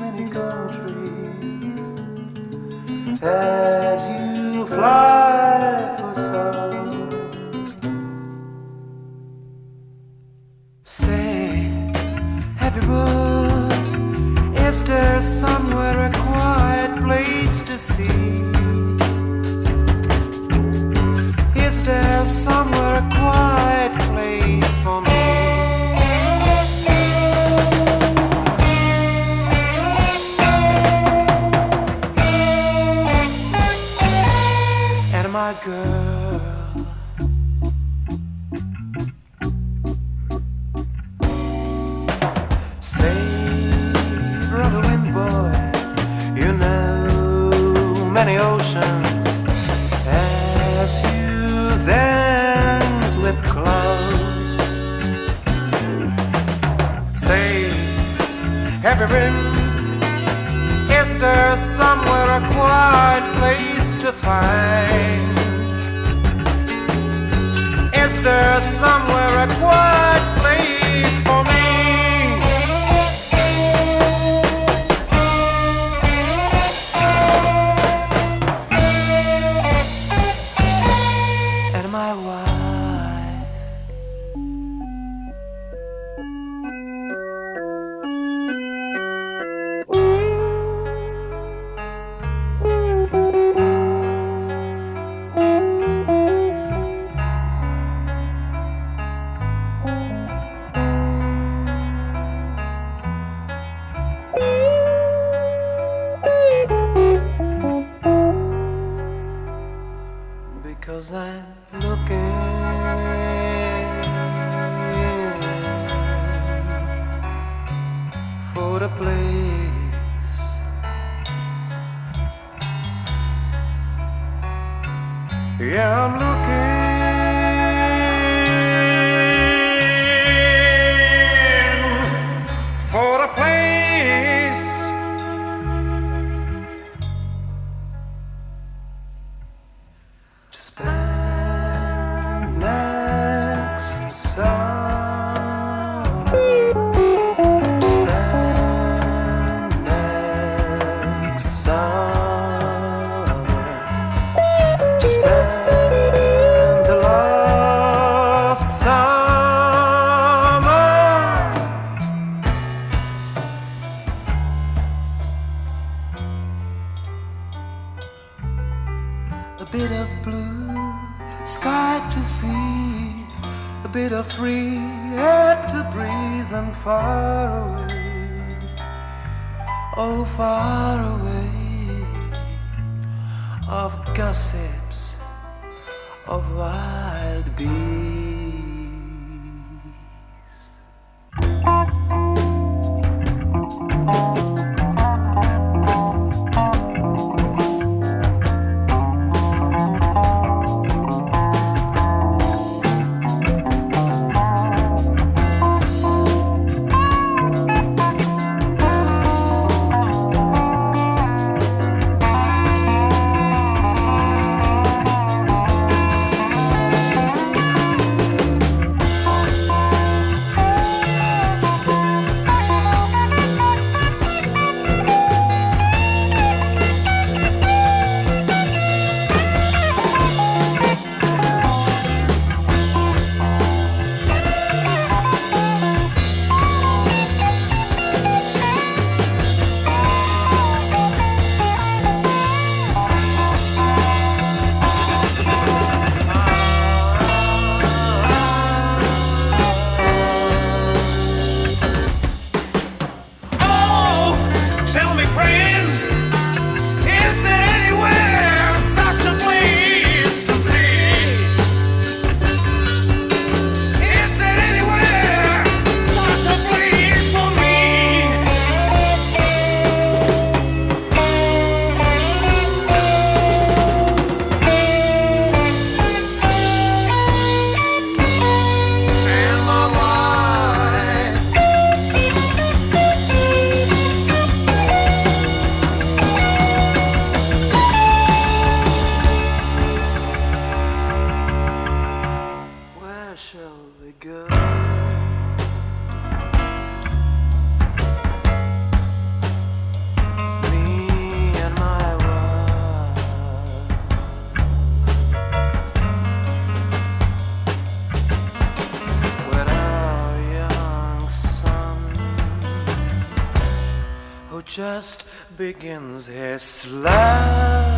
many countries as you fly for some. Say, happy bird, is there somewhere a quiet place to see? Is there some heavy wind. Is there somewhere a quiet place to find? Is there somewhere a quiet I'm looking for a place. Yeah, I'm looking a bit of blue sky to see, a bit of free air to breathe, and far away, oh, far away of gossips of wild bees. Shall we go? Just begins his life.